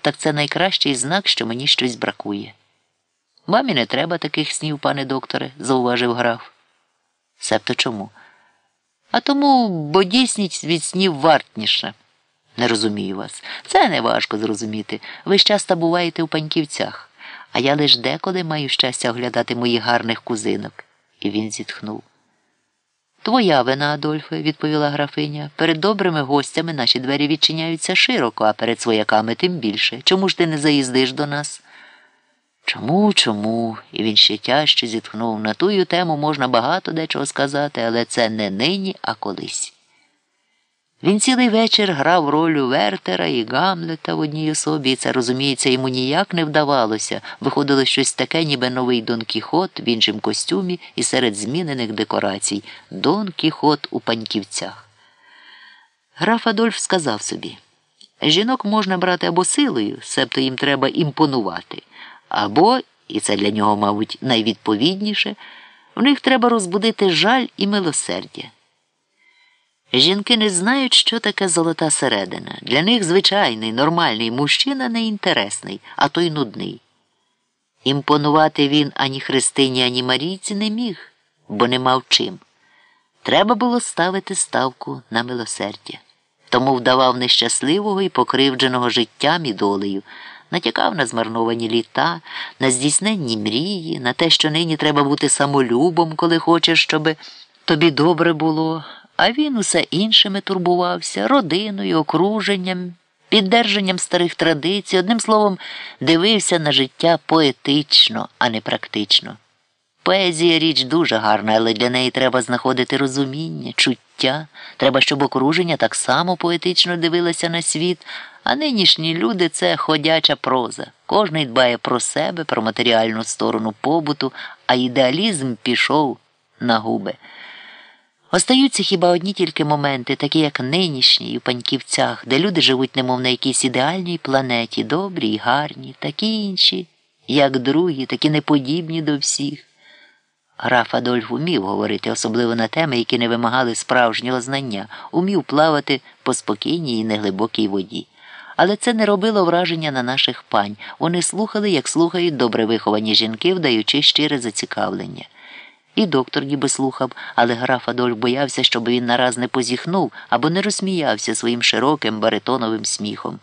так це найкращий знак, що мені щось бракує. Мамі не треба таких снів, пане докторе, зауважив граф. Себто чому? А тому, бо дійсність від снів вартніша. Не розумію вас. Це не важко зрозуміти. Ви ж часто буваєте у паньківцях, а я лиш деколи маю щастя оглядати моїх гарних кузинок. І він зітхнув. Твоя вина, Адольфе, відповіла графиня. Перед добрими гостями наші двері відчиняються широко, а перед свояками тим більше. Чому ж ти не заїздиш до нас? Чому, чому? І він ще тяжче зітхнув. На тую тему можна багато дечого сказати, але це не нині, а колись. Він цілий вечір грав роль Вертера і Гамлета в одній особі, і це, розуміється, йому ніяк не вдавалося. Виходило щось таке, ніби новий Дон Кіхот в іншому костюмі і серед змінених декорацій Дон Кіхот у паньківцях. Граф Адольф сказав собі жінок можна брати або силою, себто їм треба імпонувати, або, і це для нього, мабуть, найвідповідніше, в них треба розбудити жаль і милосердя. Жінки не знають, що таке золота середина. Для них звичайний, нормальний мужчина неінтересний, а то й нудний. Імпонувати він ані Христині, ані Марійці не міг, бо не мав чим. Треба було ставити ставку на милосердя. Тому вдавав нещасливого і покривдженого життям і долею, натякав на змарновані літа, на здійсненні мрії, на те, що нині треба бути самолюбом, коли хочеш, щоб тобі добре було. А він усе іншими турбувався родиною, окруженням, піддержанням старих традицій, одним словом, дивився на життя поетично, а не практично. Поезія річ дуже гарна, але для неї треба знаходити розуміння, чуття. Треба, щоб окруження так само поетично дивилося на світ, а нинішні люди це ходяча проза. Кожний дбає про себе, про матеріальну сторону побуту, а ідеалізм пішов на губи. Остаються хіба одні тільки моменти, такі як нинішні у паньківцях, де люди живуть, немов на якійсь ідеальній планеті, добрі й гарні, такі інші, як другі, такі неподібні до всіх. Граф Адольф умів говорити, особливо на теми, які не вимагали справжнього знання, умів плавати по спокійній і неглибокій воді. Але це не робило враження на наших пань. Вони слухали, як слухають добре виховані жінки, вдаючи щире зацікавлення. І доктор ніби слухав, але граф Адольф боявся, щоб він нараз не позіхнув або не розсміявся своїм широким баритоновим сміхом.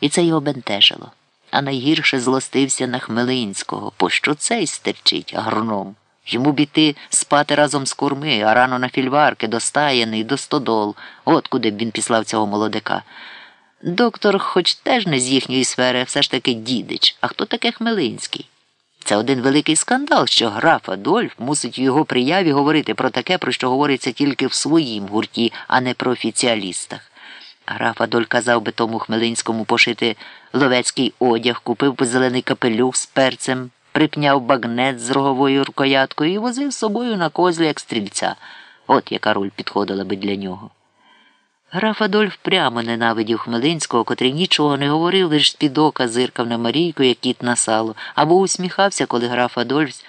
І це його бентежило. А найгірше злостився на Хмелинського, пощо цей стерчить агроном. Йому б іти спати разом з курми, а рано на фільварки, до стаяни, до стодол, от куди б він післав цього молодика. Доктор, хоч теж не з їхньої сфери, все ж таки дідич. А хто таке Хмелинський? Це один великий скандал, що граф Адольф мусить у його прияві говорити про таке, про що говориться тільки в своїм гурті, а не про офіціалістах. Граф Адольф казав би тому Хмелинському пошити ловецький одяг, купив би зелений капелюх з перцем, припняв багнет з роговою рукояткою і возив з собою на козлі як стрільця. От яка роль підходила би для нього. Граф Адольф прямо ненавидів Хмелинського, котрий нічого не говорив, лиш з-під ока зиркав на Марійку, як кіт на сало, або усміхався, коли граф Адольф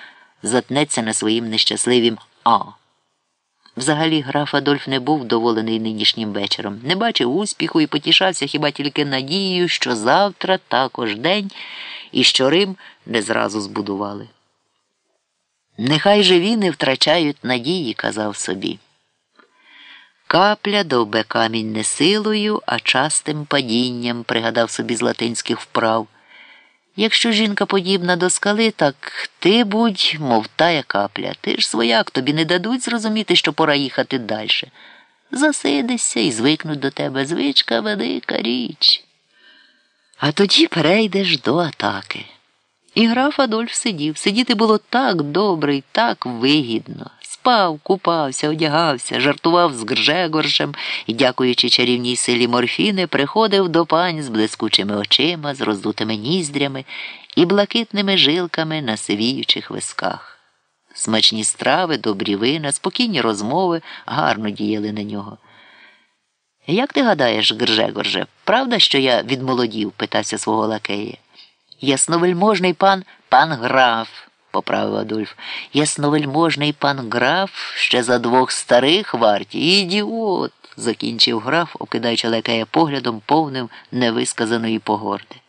затнеться на своїм нещасливім А. Взагалі граф Адольф не був доволений нинішнім вечором, не бачив успіху і потішався хіба тільки надією, що завтра також день і що Рим не зразу збудували. Нехай живі не втрачають надії, казав собі. Капля довбе камінь не силою, а частим падінням, пригадав собі з латинських вправ. Якщо жінка подібна до скали, так ти будь, мов тая капля. Ти ж свояк, тобі не дадуть зрозуміти, що пора їхати далі. Засидишся і звикнуть до тебе звичка велика річ. А тоді перейдеш до атаки. І граф Адольф сидів. Сидіти було так добре і так вигідно. Спав, купався, одягався, жартував з Гржегоршем і, дякуючи чарівній силі морфіни, приходив до пань з блискучими очима, з роздутими ніздрями і блакитними жилками на сивіючих висках. Смачні страви, добрі вина, спокійні розмови гарно діяли на нього. Як ти гадаєш, Гржегорже, правда, що я відмолодів? питався свого лакея. Ясновельможний пан пан граф поправив Адольф. Ясновельможний пан граф ще за двох старих варті. Ідіот, закінчив граф, окидаючи лекея поглядом повним невисказаної погорди.